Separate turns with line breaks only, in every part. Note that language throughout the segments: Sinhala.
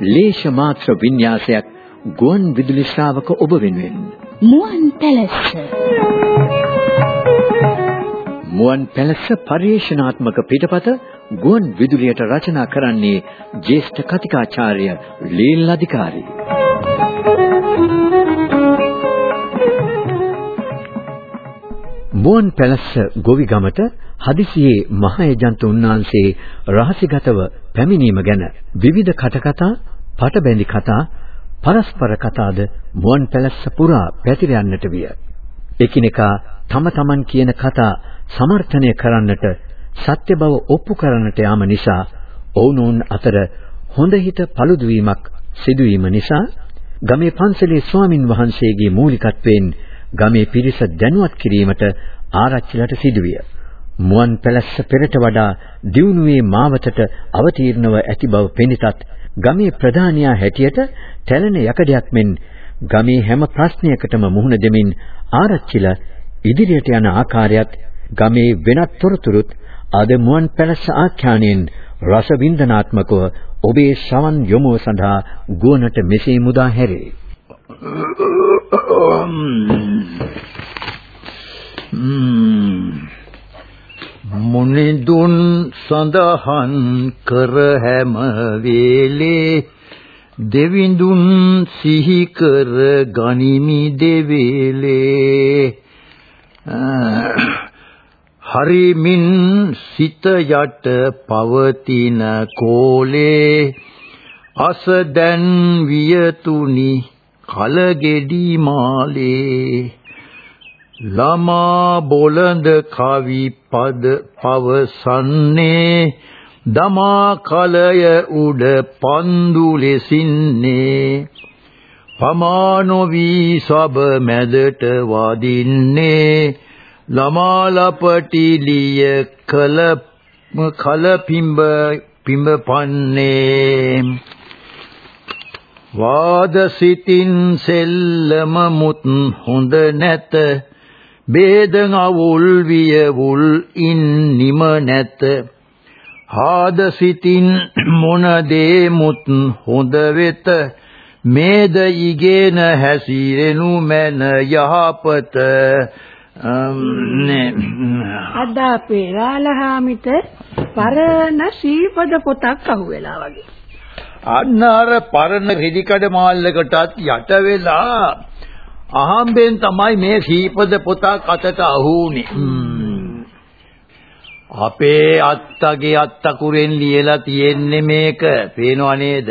ලේෂ මාත්‍ර වින්‍යාසයක් ගුවන් විදුලි ශ්‍රාවක ඔබ වෙනුවෙන්.
මුවන් පැලැස්ස.
මුවන් පැලැස්ස පරිශනාත්මක පිටපත ගුවන් විදුලියට රචනා කරන්නේ ජ්‍යෙෂ්ඨ කතිකාචාර්ය ලීල් අධිකාරී. මුවන් පැලැස්ස ගොවිගමට හදිසියේ මහේජන්ත උන්වහන්සේ රහසිගතව පැමිණීම ගැන විවිධ කටකතා, පටබැඳි කතා, පරස්පර කතාද මුවන් පැලැස්ස පුරා පැතිර යන්නට විය. එකිනෙකා තම තමන් කියන කතා සමර්ථනය කරන්නට සත්‍ය බව ඔප්පු කරන්නට යාම නිසා ඔවුනොවුන් අතර හොඳ හිත paludu වීමක් සිදුවීම නිසා ගමේ පන්සලේ ස්වාමින් වහන්සේගේ මූලිකත්වයෙන් ගමේ පිරිස දැනුවත් කිරීමට ආරච්චිලට සිදුවිය. මුවන් පැලැස්ස පෙරට වඩා දියුණුවේ මාවතට අවතීර්ණව ඇති බව පෙනිතත් ගමේ ප්‍රධානියා හැටියට තැලෙන යකඩයක් මෙන් ගමේ හැම ප්‍රශ්නයකටම මුහුණ දෙමින් ආරච්චිල ඉදිරියට යන ආකාරයත් ගමේ වෙනත් තොරතුරුත් අද මුවන් පැලැස්ස ආඛ්‍යානයෙන් රස වින්දනාත්මකව ඔබේ ශ්‍රවණ යොමුව සඳහා ගුවනට මෙසේ මුදා හැරේ.
මුනිදුන් සඳහන් කර හැම වේලේ දෙවිඳුන් සිහි කර ගනිමි දෙවේලේ හරිමින් සිත යට පවතින කෝලේ අස දැන් වියතුනි කලගෙඩි මාලේ. ළමා බොළඳ කවි පද පවසන්නේ. දමා කලය උඩ පන්දු ලෙසින්නේ. පමානොවි සබ මැදට වදින්නේ. ළමා ලපටිලිය කල කල පිඹ පිඹ පන්නේ වාද සිතින් සෙල්ලම මුත් හොඳ නැත. බේදං අවුල් වියවුල් ඉන් නිම නැත. ආද සිතින් මොන දේ මුත් හොඳ වෙත. මේද ඉගෙන හැසිරෙනු මැන යහපත.
අද අපේ රාලහාමිට පරණ සීපද පොතක් අහුවෙලා වගේ.
අන්න අර පරණ රෙදිකඩ මාල්ලකටත් යට වෙලා අහම්බෙන් තමයි මේ සීපද පොතක් අතට අහුුනේ. අපේ අත්තගේ අත්තකුරෙන් ලියලා තියෙන්නේ මේක. පේනව නේද?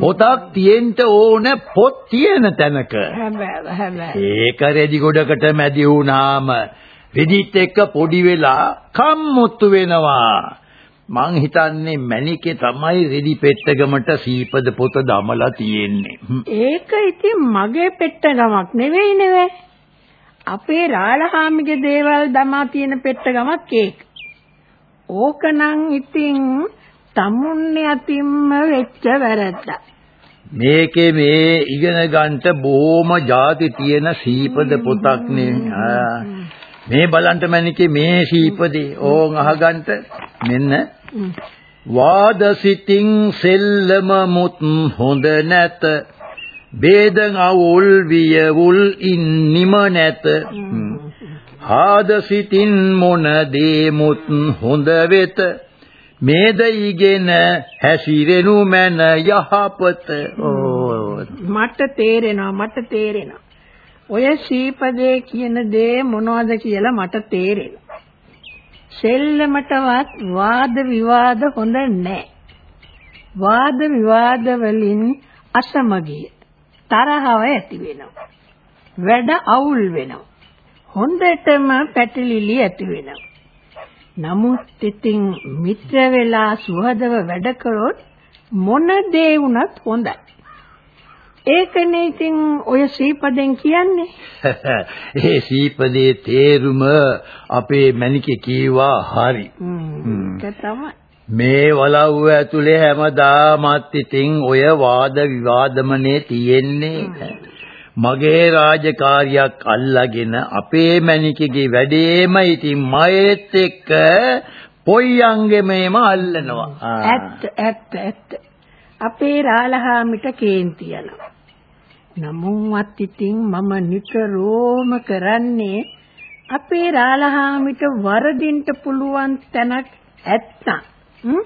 පොතක් තියෙන්න ඕන පොත් තියෙන තැනක.
හැබැයි හැබැයි.
ඒක රෙදි ගොඩකට මැදි වුණාම රෙදිත් එක්ක පොඩි වෙලා කම්මුතු වෙනවා. මං හිතන්නේ මැණිකේ තමයි රෙදි පෙට්ටගමට සීපද පොත දමලා තියෙන්නේ.
ඒක ඉතින් මගේ පෙට්ටගමක් නෙවෙයි නෙවෙයි. අපේ රාළහාමිගේ දේවල් දමා තියෙන පෙට්ටගමක් ඒක. ඕකනම් ඉතින් තමුන්නේ අතින්ම වෙච්ච වැරද්ද.
මේකේ මේ ඉගෙන ගන්නට බොහොම ಜಾති තියෙන සීපද පොතක් නේ. මේ බලන්න මැනිකේ මේ සීපදේ ඕන් අහගන්න මෙන්න. වාද සිතින් සෙල්ලම මුත් හොඳ නැත. බේදං අවුල් වියවුල් ඉන්නිම නැත. ආද සිතින් මොන දේමුත් හොඳ වෙත. මේද ඉගෙන හැසිරෙනු මැන යහපත.
මට තේරෙනවා මට තේරෙනවා. ඔය සීපදේ කියන දේ මොනවද කියලා මට තේරෙනවා සෙල්ලමටවත් වාද විවාද හොඳ නැහැ වාද විවාද වලින් අසමගිය තරහව ඇති වෙනවා. වැඩ අවුල් වෙනවා. හොඳටම පැටලිලි ඇති වෙනවා. නමුත් ඉතින් මිත්‍ර වෙලා සුහදව වැඩ කරොත් මොන දේ වුණත් හොඳයි. ඒකනේ ඉතින් ඔය සීපදෙන් කියන්නේ.
ඒ සීපදේ තේරුම අපේ මණිකේ කීවා හරි. මේ වලව්ව ඇතුලේ හැමදාමත් ඉතින් ඔය වාද විවාදමනේ තියෙන්නේ. මගේ රාජකාරියක් අල්ලාගෙන අපේ මණිකගේ වැඩේම ඉතින් මයෙත් එක්ක පොයියන්ගෙමේම අල්ලනවා.
ඇත්ත ඇත්ත ඇත්ත. අපේ රාලහාමිට කේන්ති යනවා. නමුත් ඉතින් මම නිතරම කරන්නේ අපේ රාලහාමිට වරදින්න පුළුවන් තැනක් ඇත්නම්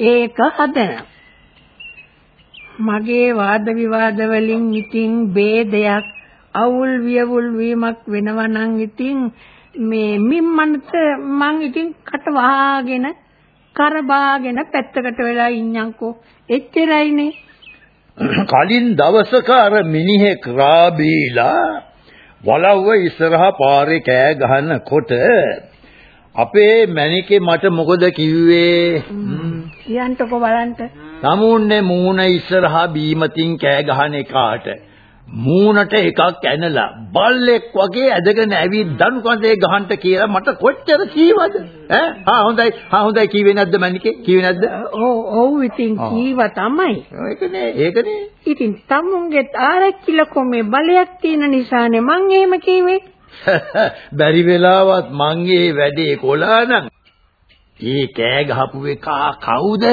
ඒක හදනවා. මගේ වාද විවාද වලින් ඉතින් ભેදයක් අවුල් වියවුල් වීමක් වෙනවා නම් ඉතින් මේ මිම්මන්ත මං ඉතින් කට වහාගෙන කරබාගෙන පැත්තකට වෙලා ඉන්නම්කෝ. එච්චරයිනේ.
කලින් දවසක අර මිනිහෙක් රාබීලා වලව්ව ඉස්සරහා පාරේ කෑ ගහනකොට අපේ මැනිකේ මට මොකද කිව්වේ?
කියන්ටකෝ බලන්න
තමුන්නේ මූණ ඉස්සරහා බීමතින් කෑ ගහන එකාට මූණට එකක් ඇනලා බල්ලෙක් වගේ ඇදගෙන ඇවිත් දණු කඳේ ගහන්න කියලා මට කොච්චර කීවද? ඈ? හා හොඳයි. හා හොඳයි. කීවේ නැද්ද මණිකේ? කීවේ නැද්ද?
ඔව් ඔව් ඉතින් කීවා තමයි.
ඒකනේ ඒකනේ.
ඉතින් තමුන්ගේ ආරච්චිල කොමේ බලයක් තියෙන නිසානේ මං එහෙම කිව්වේ
බැරි වෙලාවත් මං ඒ වැඩේ කොලා නම් ඒ කෑ ගහපු එකා කවුද?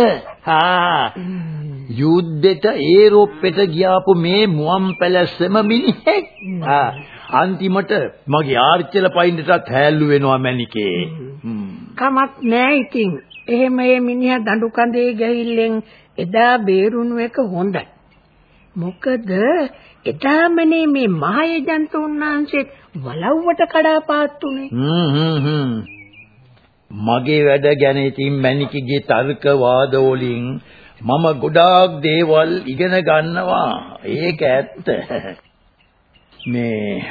හා යුද්ධෙට ඒරොප්පෙට ගියාපු මේ මුවන් පැලැස්සම මිනිහෙක්. ආ අන්තිමට මගේ ආර්චල පයින්ටත් හැල්ලු වෙනවා මැනිකේ
කමක් නෑ ඉතින්. එහෙම මේ මිනිහා දඬු කඳේ ගහිල්ලෙන් එදා බේරුණු එක හොඳයි. මොකද එදාමනේ මේ මහේජන්ත උන්වහන්සේ වලව්වට කඩාපාත්තුනේ
මගේ වැඩ ගැන ඉතින් මැනිකගේ තර්ක වාද වලින් මම ගොඩාක් දේවල් ඉගෙන ගන්නවා. ඒක ඇත්ත. මේ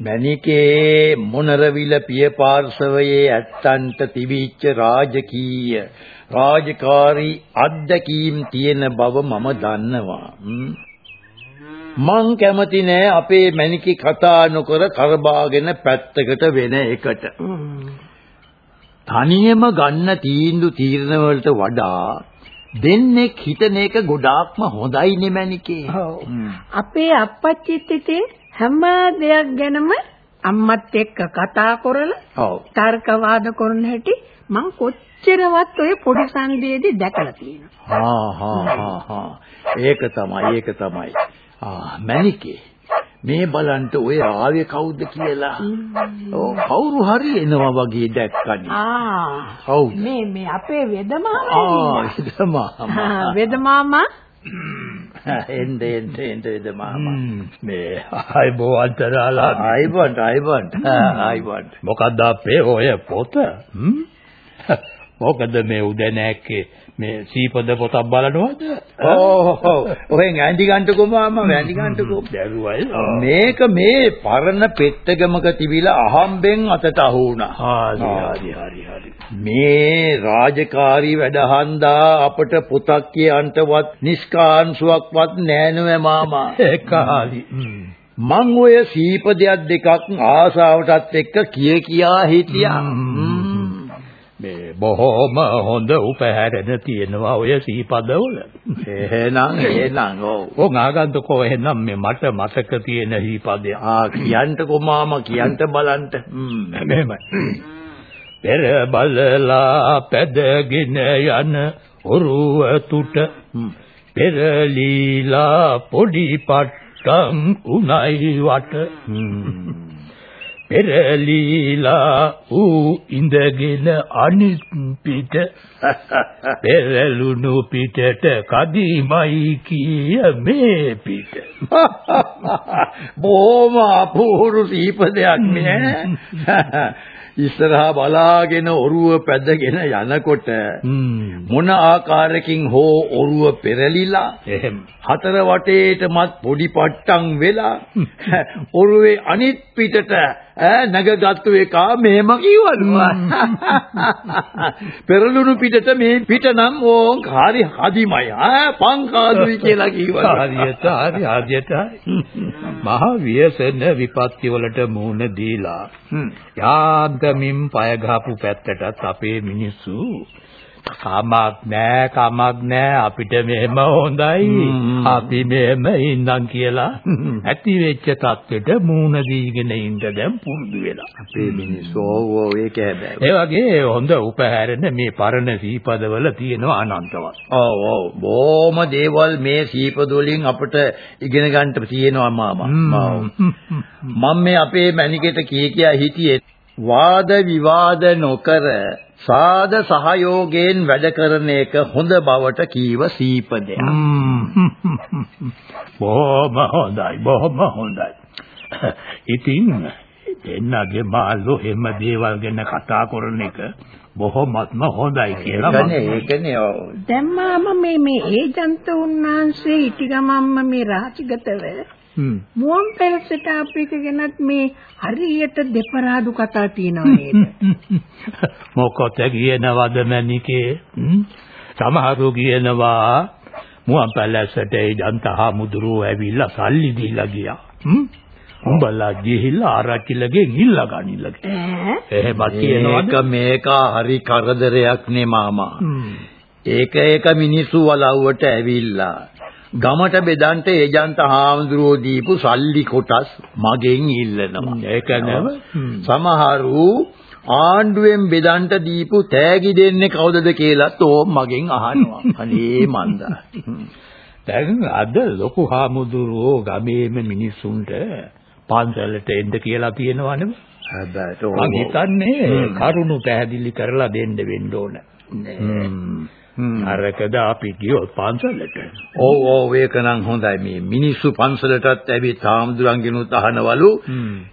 මැනිකේ මොනරවිල පිය පාර්ශවයේ ඇත්තන්ට තිබිච්ච රාජකීය රාජකාරී අත්දැකීම් තියෙන බව මම දන්නවා. මං කැමති නෑ අපේ මැනිකේ කතා නොකර කරබාගෙන පැත්තකට වෙන එකට. තනියම ගන්න තීන්දුව තීරණ වලට වඩා දෙන්නේ හිතන එක ගොඩාක්ම හොඳයි නෙමණිකේ.
අපේ අප්පච්චිත් ඉතින් හැම දෙයක් ගැනම අම්මත් එක්ක කතා කරලා
ඔව්.
තර්ක වාද කරන හැටි මං කොච්චරවත් ඔය පොඩි සංදේදී දැකලා තියෙනවා.
හා හා හා හා. ඒක තමයි ඒක තමයි. ආ මණිකේ මේ බලන්ට ඔය ආවේ කවුද කියලා. ඔව් කවුරු හරි එනවා වගේ දැක්කනේ.
ආ.
කවුද?
මේ මේ අපේ වෙදමාමා.
ආ ඉදමාමා.
වෙදමාමා
එන්න එන්න එන්න ඉදමාමා. මේ ආයිබෝ අන්තරාලා ආයිබන් ආයිබන් ආයිබන්.
මොකද්ද අපේ ඔය පොත? මොකද මේ උදැනැක්කේ මේ සීපද පොතක් බලනවද?
ඕ ඔහෙන් ඇඳි ගන්නකො මාමා ඇඳි ගන්නකො.
දැරුවයි.
මේක මේ පරණ පෙට්ටගමක තිබිලා අහම්බෙන් අතට අහු වුණා.
හරි හරි හරි.
මේ රාජකාරී වැඩහන්දා අපට පොතක් කියන්ටවත් නිස්කාන්සුවක්වත් නෑනෑ මාමා.
ඒක හරි.
මං ඔය සීපදයක් දෙකක් ආසාවටත් එක්ක කිය කියා හිටියා.
මේ බොහොම හොඳ උපහැරෙන තියෙනවා ඔය සීපදවල.
එහෙනම් එහෙනම් ඔව්.
ඔව් ආගන්තුකෝ එහෙනම් මේ මට මතක තියෙන සීපදය.
ආ කියන්ටකෝ මාමා කියන්ට බලන්න.
මෙහෙමයි. පෙර බලලා පැදගෙන යන ඔරුව තුට පෙරලීලා පොඩි පට්ටම් උණයි වට පෙරලීලා ඌ ඉඳගෙන අනිත් පිට පෙරළුණු පිටට කදිමයි කිය මේ පිට.
බොහොම අපූර්ව සීපදයක් නේ. ඉස්සරහා බලාගෙන ඔරුව පැදගෙන යනකොට මොන ආකාරයකින් හෝ ඔරුව පෙරලිලා හතර වටේටමත් පොඩි පට්ටම් වෙලා ඔරුවේ අනිත් පිටට ඈ නැගගත්තු එකා මෙහෙම කිව්වලු. පෙරළුණු පිටට මේ පිට නම් ඕන් හරි හදිමයි. ඈ පංකාදුයි කියලා කිව්වලු.
හරියට හරි හරියට මහ ව්‍යසන විපත්ති වලට මුහුණ දීලා යාන්තමින් පය ගහපු පැත්තටත් අපේ මිනිස්සු කමක් නෑ කමක් නෑ. අපිට මෙහෙම හොඳයි. අපි මෙහෙම ඉන්නම් කියලා ඇති වෙච්ච තත්ත්වෙට මූණ දීගෙන ඉන්න දැන් පුරුදු වෙලා.
අපේ මිනිස්සු ඔව් ඒක හැබැයි.
ඒ වගේ හොඳ උපහැරන මේ පරණ සීපදවල තියෙනවා අනන්තවත්.
ඔව් ඔව් බොහොම දේවල් මේ සීපද වලින් අපිට ඉගෙන ගන්න තියෙනවා මාමා. මම මේ අපේ මැනිකේට කී කියා හිටියේ. වාද විවාද නොකර සාද සහයෝගයෙන් වැඩ කරන එක හොඳ බවට කීව සීපදයක්.
බොහොම හොඳයි බොහොම හොඳයි. ඉතින් දෙන්නගේ මාළු හැම දේවල් ගැන කතා කරන එක බොහොමත්ම හොඳයි කියලා මම
ඒකනේ.
දැන් මාම මේ මේ ඒජන්ත උන්නාන්සේ ඉටිගමම්ම මේ රාජිගතව මුවන් පැලසට අපේක ගැනත් මේ හරියට දෙපරාදු කතා තියෙනවා නේද?
මොකද කියනවද මැනිකේ? සමහරු කියනවා මුවන් පැලසට ජනතා මුදුරෝ ඇවිල්ලා සල්ලි දීලා ගියා. උඹලා ගිහිල්ලා ආරච්චිලගෙන් ඉල්ලා ගනින්න. එහෙමත් කියනවද?
මේක හරි කරදරයක් නේ මාමා. ඒක ඒක මිනිස්සු වලව්වට ඇවිල්ලා ගමට බෙදන්ට ඒජන්ත හාමුදුරුවෝ දීපු සල්ලි කොටස් මගෙන් ඉල්ලනවා.
ඒක නේද?
සමහරු ආණ්ඩුවෙන් බෙදන්ට දීපු තෑගි දෙන්නේ කවුදද කියලාත් ඕ මගෙන් අහනවා. අනේ මන්දා.
දැන් අද ලොකු හාමුදුරුවෝ ගමේම මිනිස්සුන්ට පන්සලට එන්න කියලා තියෙනවනේ.
හැබැයි
මං හිතන්නේ කරුණු පැහැදිලි කරලා දෙන්න වෙන්න ඕන. අරකද අපි ගියොත් පන්සලට.
ඔව් ඔව් ඒක නම් හොඳයි. මේ මිනිස්සු පන්සලටත් ඇවිත් හාමුදුරන්ගෙනුත් අහනවලු.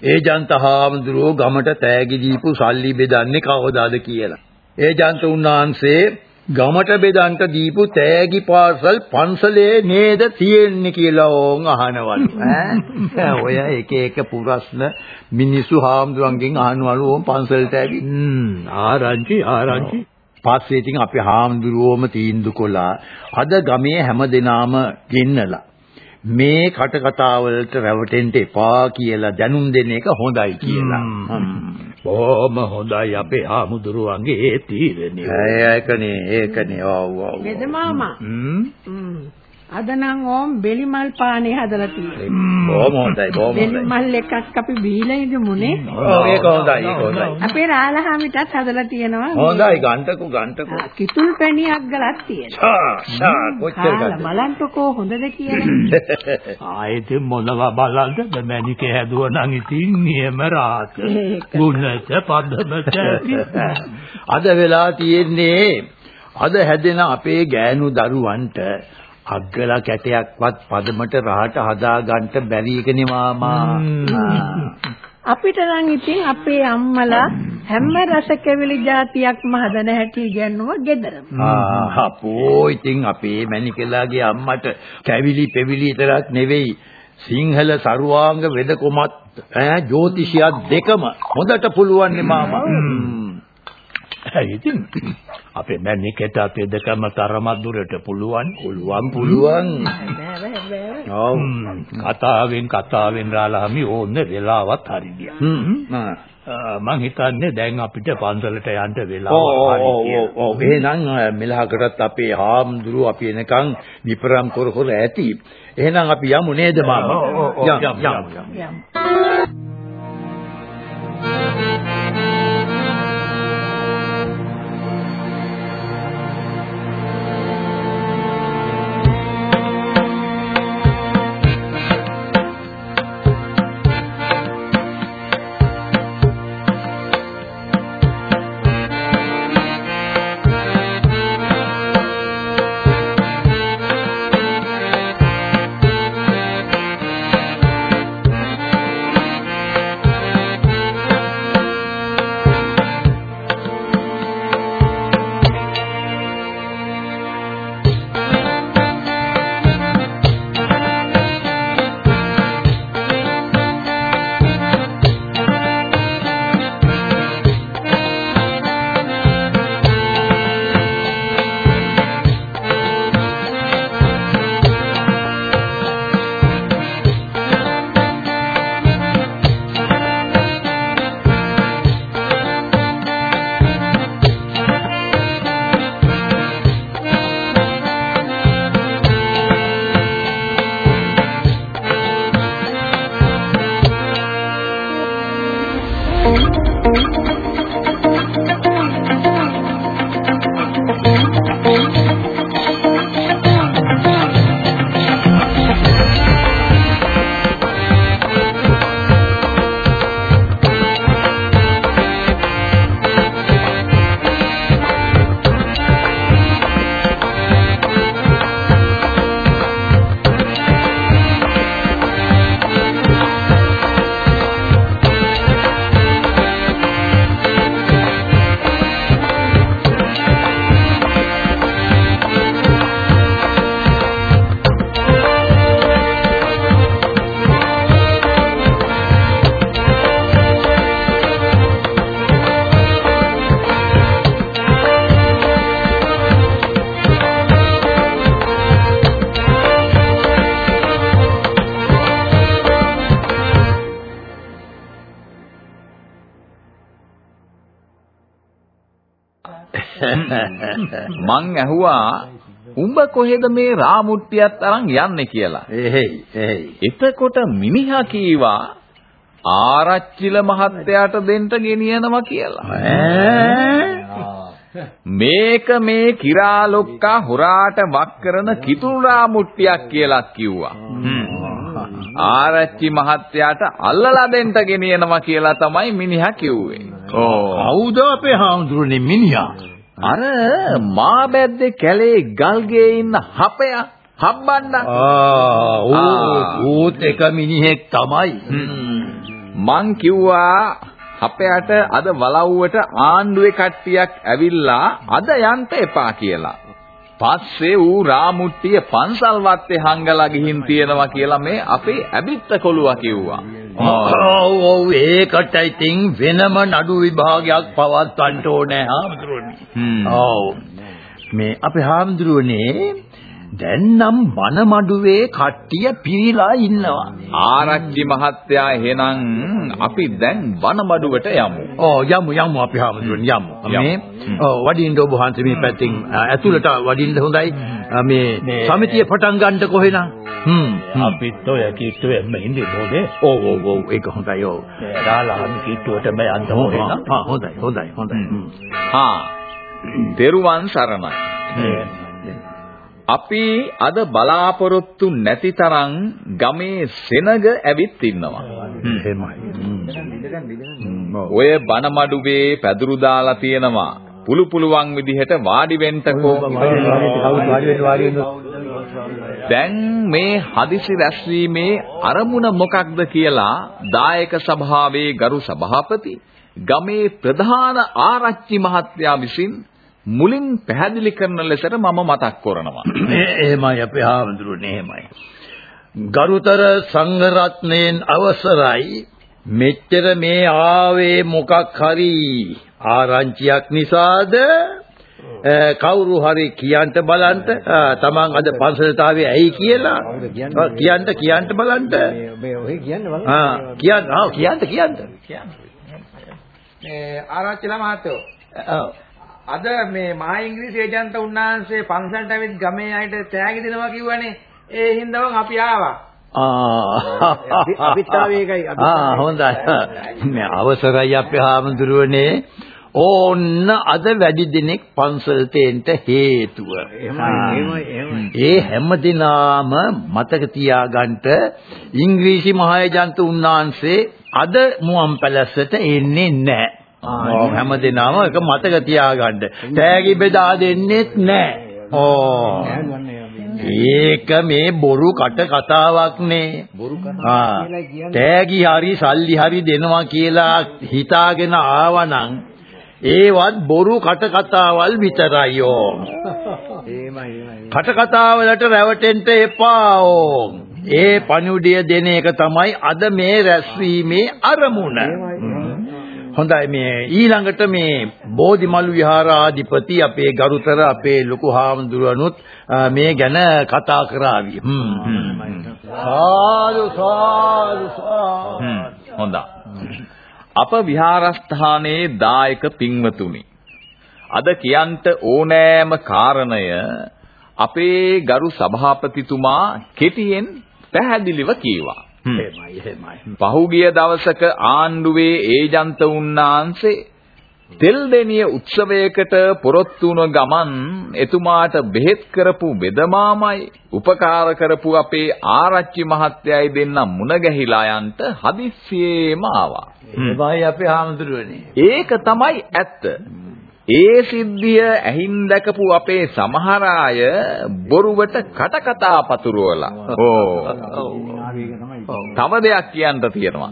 ඒජන්ත හාමුදුරුවෝ ගමට තෑගි දීපු සල්ලි බෙදන්නේ කවදාද කියලා. ඒජන්ත උන්වහන්සේ ගමට බෙදන්ට දීපු තෑගි පාර්සල් පන්සලේ නේද තියෙන්නේ කියලා ඕන් අහනවලු. ඈ? ඔය එක එක පුරස්න මිනිස්සු හාමුදුරන්ගෙන් අහනවලු ඕන් පන්සලට ඇවිත්.
ආරංචි ආරංචි
පස්සේ ඉතින් අපි හාමුදුරුවෝම තීන්දුව කළා අද ගමේ හැම දෙනාම ගෙන්නලා මේ කට කතාවලට රැවටෙන්න එපා කියලා දැනුම් දෙන එක හොඳයි කියලා.
බොහොම හොඳයි අපේ හාමුදුරුවන්ගේ තීරණය.
ඒකනේ ඒකනේ ඔව් ඔව්.
නේද මාමා? හ්ම්. අද නම් ඕම් බෙලිමල් පානේ හදලා තියෙනවා.
බොහොම හොඳයි බොහොම හොඳයි.
බෙලිමල් එකක් අපි බීලා ඉඳමුනේ.
ඔව් ඒක හොඳයි ඒක හොඳයි.
අපේ රාලහාමිටත් හදලා තියෙනවා.
හොඳයි ගන්ටකෝ ගන්ටකෝ.
කිතුල් පැණියක් ගලක් තියෙනවා.
ෂා ෂා කොච්චර
කාලා බලන්ටකෝ හොඳද කියලා.
ආයෙත් මොනවා බලන්නද මැනිකේ හැදුවා නම් ඉතින් නියම රාත. ගුණත පදමත
අද වෙලා තියෙන්නේ අද හැදෙන අපේ ගෑනු දරුවන්ට අග්ගලා කැටයක්වත් පදමට රහට හදා ගන්න බැරි එකනේ මාමා.
අපිට නම් ඉතින් අපේ අම්මලා හැම රස කැවිලි જાතියක්ම හදන හැටි ඉගෙනුවා ගෙදරම.
ආ අපෝ ඉතින් අපේ මැනිකලාගේ අම්මට කැවිලි පෙවිලි විතරක් නෙවෙයි සිංහල සරුවාංග වෙදකොමත් ඈ ජ්‍යොතිෂියක් දෙකම හොඳට පුළුවන් නේ මාමා.
ඉතින් අපේ මැනිකට අපේ දෙකම තරම දුරට පුළුවන්
පුළුවන් පුළුවන්. ඔව්.
කතාවෙන් කතාවෙන් රාලහමි ඕන්න වෙලාවත් හරි ගියා. මං හිතන්නේ දැන් අපිට පන්සලට යන්න වෙලාව හරි
ඔව්
කියලා.
ඔව් ඔව් එහෙනම් මෙලහකටත් අපේ හාමුදුරුව අපි එනකන් විපරම් කර කර ඇති. එහෙනම් අපි යමු නේද මාමා?
ඔව්, ඔව්, ඔව්,
යමු
යමු,
යමු.
මං ඇහුවා උඹ කොහෙද මේ රාමුට්ටියත් අරන් යන්නේ කියලා.
එහෙයි එහෙයි.
එතකොට මිනිහා කීවා ආරච්චිල මහත්තයාට දෙන්න ගෙනියනවා කියලා. මේක මේ කිරාලොක්කා හොරාට වක් කරන කිතුල් රාමුට්ටියක් කියලා කිව්වා. ආරච්චි මහත්තයාට අල්ලලා දෙන්න ගෙනියනවා කියලා තමයි මිනිහා කිව්වේ.
ඕ. කවුද අපේ හාමුදුරනේ මිනිහා?
අර මා බැද්දේ කැලේ ගල්ගේ ඉන්න හපයා හම්බන්න.
ආ ඕත් එක මිනිහෙක් තමයි.
මං කිව්වා අපයට අද වලව්වට ආණ්ඩුවේ කට්ටියක් ඇවිල්ලා අද යන්න එපා කියලා. පස්සේ ඌ රාමුට්ටිය පන්සල් වත්තේ හංගලා ගිහින් තියෙනවා කියලා මේ අපේ ඇබිත්ත කොළුවා කිව්වා.
ඔව් ඔව් ඒකට ඉතින් වෙනම නඩු විභාගයක් පවත්වන්න ඕනේ හාමුදුරනේ. ඔව්. මේ අපේ හාමුදුරනේ දැන් නම් බනමඩුවේ කට්ටිය පිරීලා ඉන්නවා.
ආරච්චි මහත්තයා එහෙනම් අපි දැන් බනමඩුවට යමු.
ඔව් යමු යමු අපි හාමුදුරන් යමු. මේ ඔව් වඩින්න ඔබ වහන්සේ මේ පැත්තෙන් ඇතුළට වඩින්න හොඳයි. මේ සමිතිය පටන් ගන්නට කොහෙනම්?
හ්ම් අපිත් ඔය කිට්ටුවෙම ඉන්නේ බෝලේ.
ඔව් ඔව් ඔව් ඒක හොඳයි ඔව්.
දාලා අපි කිට්ටුවටම යන්න ඕනේ නේද?
හොඳයි හොඳයි හොඳයි.
හා. දෙරුවන් සරණයි. අපි අද බලාපොරොත්තු නැති තරම් ගමේ සෙනග ඇවිත් ඉන්නවා. ඔය බනමඩුවේ පැදුරු දාලා තියෙනවා. පුළු පුළුවන් විදිහට වාඩි වෙන්නකෝ. දැන් මේ හදිසි රැස්වීමේ අරමුණ මොකක්ද කියලා දායක සභාවේ ගරු සභාපති ගමේ ප්‍රධාන ආරච්චි මහත්තයා විසින් මුලින් පැහැදිලි කරන ලෙසට මම මතක් කරනවා.
එහෙමයි අපේ ආවඳුරනේ එහෙමයි. ගරුතර සංඝරත්නයෙන් අවසරයි මෙච්චර මේ ආවේ මොකක් හරි ආරංචියක් නිසාද? කවුරු හරි කියන්න බලන්න තමන් අද පන්සලට ආවේ ඇයි කියලා? කියන්න කියන්න බලන්න
මේ ඔය කියන්න බලන්න.
ආ කියන්න ආ කියන්න කියන්න.
මේ ආරච්චිලා මහත්තයෝ. අද මේ මහා ඉංග්‍රීසි ඒජන්ත උන්නාන්සේ පන්සලට ඇවිත් ගමේ අයට තෑගි දෙනවා කිව්වනේ. ඒ හින්දාම අපි ආවා
ඒකයි
ආ හොඳයි මේ අවසරයි අපේ හාමුදුරුවනේ ඕන්න අද වැඩි දිනෙක පන්සල් තේන්ට හේතුව. ඒ හැම දිනාම මතක තියාගන්න ඉංග්‍රීසි මහේජන්ත උන්නාන්සේ අද මුවන් පැලැස්සට එන්නේ නැහැ. හැම දිනාම ඒක මතක තියාගන්න. තෑගි බෙදා දෙන්නෙත් නැහැ. ඕ. ඒක මේ බොරු කට කතාවක් නේ. බොරු කතාවක් තෑගි හරි සල්ලි හරි දෙනවා කියලා හිතාගෙන ආවනම් ඒවත් බොරු කට කතාවල් විතරයි ඕ. කට කතාවලට රැවටෙන්න එපා ඕ. ඒ පණුඩිය දෙන එක තමයි අද මේ රැස්වීමේ අරමුණ. හොඳයි මේ ඊළඟට මේ බෝධිමලු විහාරාධිපති අපේ ගරුතර අපේ ලොකු හාමුදුරනුත් මේ ගැන කතා කරાવી. සාදු සාදු සාදු.
හොඳයි. අප විහාරස්ථානයේ දායක පින්වතුනි. අද කියන්ට ඕනෑම කාරණය අපේ ගරු සභාපතිතුමා කෙටියෙන් පැහැදිලිව කීවා.
එහෙමයි එහෙමයි.
පහුගිය දවසක ආණ්ඩුවේ ඒජන්ත උන්නාන්සේ තෙල්දෙනිය උත්සවයකට පොරොත්තු වුණ ගමන් එතුමාට බෙහෙත් කරපු බෙදමාමයි උපකාර කරපු අපේ ආරච්චි මහත්තයයි දෙන්න මුණ ගැහිලා යන්ට හදිස්සියේම ආවා.
ඒවයි අපේ හාමුදුරුවනේ.
ඒක තමයි ඇත්ත. ඒ සිද්ධිය ඇහින් දැකපු අපේ සමහර අය බොරුවට කටකතා පතුරවලා. ඕ. තව දෙයක් කියන්න තියෙනවා.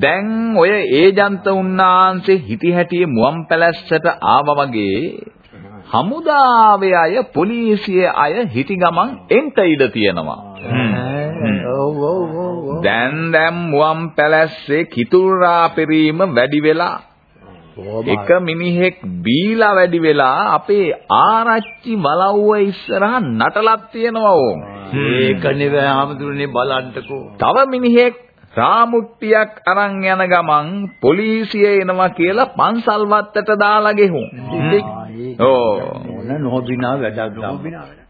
දැන් ඔය ඒජන්ත උන්නාන්සේ හිටි හැටියේ මුවන් පැලැස්සට ආවා වගේ හමුදාවේ අය පොලිසියේ අය හිටි ගමන් එන්ට ඉඩ තියෙනවා.
ඔව් ඔව් ඔව්.
දැන් දැන් මුවන් පැලැස්සේ කිතුල්රා පෙරීම වැඩි වෙලා එක මිනිහෙක් බීලා වැඩි වෙලා අපේ ආරච්චි වලව්ව ඉස්සරහා නටලක් තියෙනවා ඕම්.
ඒක නෙවෙයි හාමුදුරනේ බලන්නකෝ.
තව මිනිහෙක් රාමුට්ටියක් අරන් යන ගමන් පොලිසිය එනවා කියලා පන්සල් වත්තට දාලා ගෙහුම්. ඕ
මොන නොබිනා වැඩක්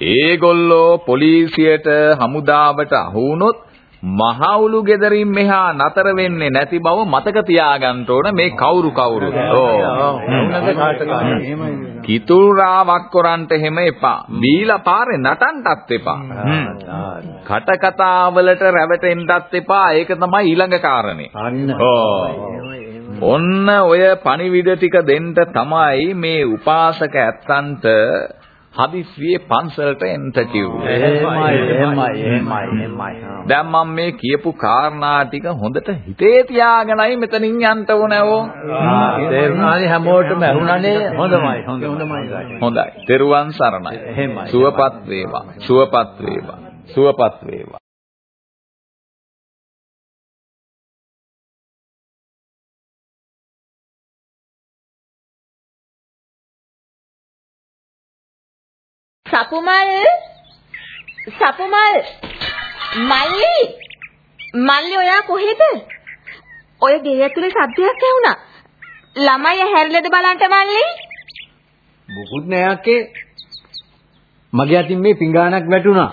ඒගොල්ලෝ පොලිසියට හමුදාවට අහු වුණොත් මහවුලු ගෙදරින් මෙහා නතර වෙන්නේ නැති බව මතක තියාගන්න ඕන මේ කවුරු කවුරුද. ඕ. කිතුරාවක් කරන්ට හැම එපා. බීලා පාරේ නටන්නත් එපා. කට කතා වලට රැවටෙන්නත් එපා. ඒක තමයි ඊළඟ කාරණේ. ඔන්න ඔය පණිවිඩ ටික දෙන්න තමයි මේ උපාසක ඇත්තන්ට හදිස්සියේ පන්සලට එන්න කිව්වේ.
එහෙමයි එහෙමයි එහෙමයි එහෙමයි.
දැන් මම මේ කියපු කාරණා ටික හොඳට හිතේ තියාගෙනයි මෙතනින් යන්න ඕනේ ඕ.
තේරුණානේ හැමෝටම ඇහුණානේ හොඳමයි හොඳමයි.
හොඳයි. තෙරුවන් සරණයි.
එහෙමයි.
සුවපත් වේවා. සුවපත් වේවා. සුවපත් වේවා.
සපුමල් සපුමල් මල්ලි මල්ලි ඔයා කොහෙද? ඔය ගේ ඇතුලේ සද්දයක් ඇහුණා. ළමයි හැරිලද බලන්න මල්ලි?
මොකුත් නෑ අක්කේ. මගේ අතින් මේ පිඟානක් වැටුණා.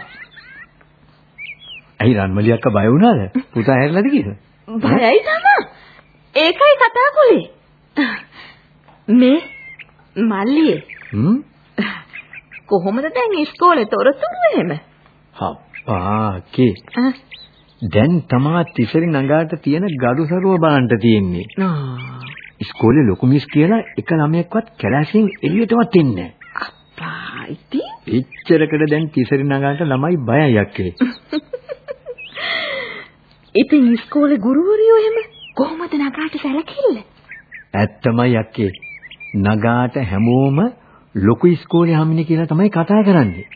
ඇයි රන්මලි අක්කා බය වුණාද? පුතා හැරිලාද කියලා?
බයයි තමා. ඒකයි කතා කළේ. මේ මල්ලියේ
හ්ම්?
කොහොමද දැන් ඉස්කෝලේ තොරතුරු එහෙම?
හප්පා කේ.
ආ.
දැන් තමා තිසරි නගාට තියෙන ගඩුසරුව බලන්න තියෙන්නේ.
ආ.
ඉස්කෝලේ ලොකු මිස් කියලා එක ළමයෙක්වත් කැලෑසින් එළියටවත් එන්නේ නැහැ.
අප්පා ඉතින්
එච්චරකට දැන් තිසරි නගාට ළමයි බයයි අක්කේ.
ඉතින් ඉස්කෝලේ ගුරුවරියෝ එහෙම කොහොමද නගාට සැලකිල්ල?
ඇත්තමයි අක්කේ. නගාට හැමෝම ලොකු ඉස්කෝලේ හැමිනේ කියලා තමයි කතා කරන්නේ.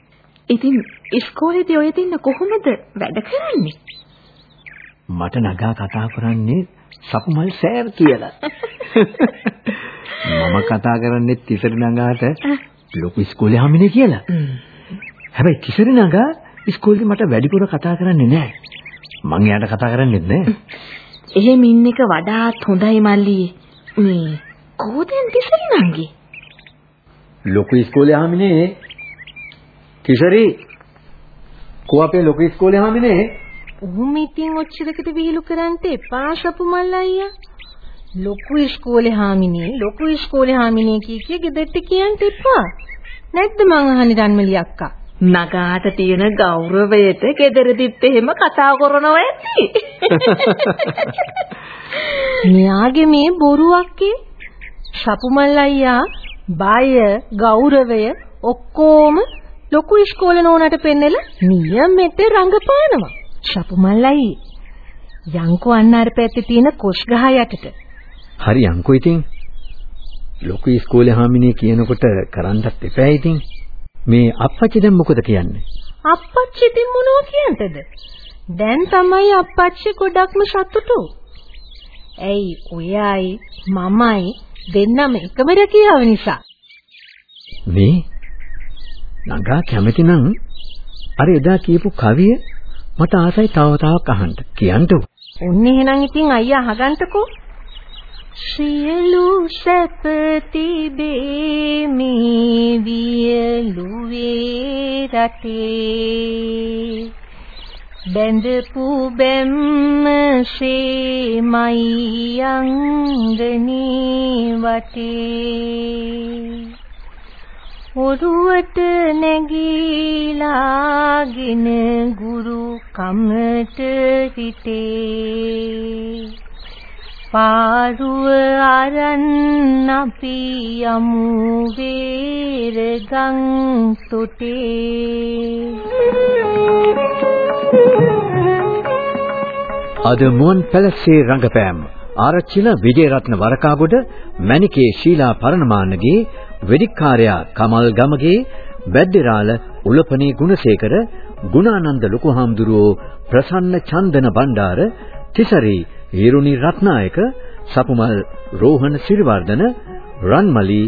ඉතින් ඉස්කෝලේදී ඔය දෙන්න කොහොමද වැඩ කරන්නේ?
මට නගා කතා කරන්නේ සපුමල් සෑර් කියලා. මම කතා කරන්නේ තිසරි නගාට ලොකු ඉස්කෝලේ හැමිනේ කියලා. හැබැයි තිසරි නගා ඉස්කෝලේ මට වැඩිපුර කතා කරන්නේ නැහැ. මං එයාට කතා කරන්නේ නැහැ.
එහෙම ඉන්න එක වඩාත් හොඳයි මල්ලි. මේ කොහෙන්ද තිසරි නංගි?
ලොකු ඉස්කෝලේ හැමිනේ තිසරි කෝ අපේ ලොකු ඉස්කෝලේ හැමිනේ
උහුම ඉතින් ඔච්චරකට විහිළු කරන්න එපා සපුමල් අයියා. ලොකු ඉස්කෝලේ හාමිනේ ලොකු ඉස්කෝලේ හාමිනේ කිය කිය ගෙදරට කියන්න එපා. නැද්ද මං අහන්නේ රන්මලි අක්කා?
නගාට තියෙන ගෞරවයට gederedit එහෙම කතා කරනවා ඇති.
මෙයාගේ මේ බොරුවක්කේ සපුමල් අයියා බය ගෞරවය ඔක්කොම ලොකු ඉස්කෝලේ නෝනට පෙන්නලා නියමෙට රංගපානවා. සපුමල්ලයි යංකෝ අන්න අර පැත්තේ තියෙන කොස් ගහ යටට.
හරි අංකෝ ඉතින් ලොකු ඉස්කෝලේ හාමිනේ කියනකොට කරන්නත් එපා ඉතින් මේ අප්පච්චි දැන් මොකද කියන්නේ
අප්පච්චි ඉතින් මොනව කියන්නද? දැන් තමයි අප්පච්චි ගොඩක්ම සතුටු. ඇයි ඔයයි මමයි දෙන්නම එකම රැකියාව නිසා.
මේ නගා කැමති නම් අර එදා කියපු කවිය මට ආසයි තව තවක් අහන්න කියන්නකෝ
ඔන්න එහෙනම් ඉතින් අයියා අහගන්ටකෝ. සියලු සැප තිබේ මේ වියලුවේ රටේ බැඳපු බැම්ම සේමයි අංගනේ වටේ. ඔරුවට නැගීලාගෙන ගුරු කමට හිටේ පාරුව අරන් අපි යමු වේරගම් තොටේ.
අද මුවන් පැලස්සේ රංගපෑම්. ආරච්චිල විජේරත්න වරකාගොඩ මණිකේ ශීලා පරණමානගේ වෙදිකාර්යා කමල් ගමගේ බැද්දරාල උලපනේ ගුණසේකර ගුණානන්ද ලොකුහාම්දුරුවෝ ප්‍රසන්න චන්දන බණ්ඩාර තිසරි හිරුනි රත්නායක සපුමල් රෝහණ සිරිවර්ධන රන්මලි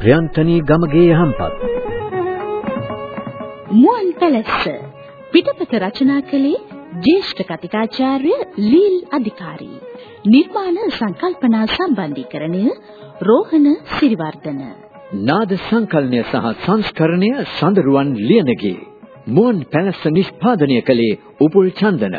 ප්‍රියන්තනී ගමගේ යහම්පත්.
මුවන් පැලස්ස පිටපත රචනා කළේ ජ්‍යෙෂ්ඨ කතිකාචාර්ය ලීල් අධිකාරී. නිර්මාණ සංකල්පනා සම්බන්ධීකරණය රෝහණ සිරිවර්ධන.
නාද සංකලනය සහ සංස්කරණය සඳරුවන් ලියනගේ මුවන් පැලස්ස නිෂ්පාදනය කළේ උපුල් චන්දන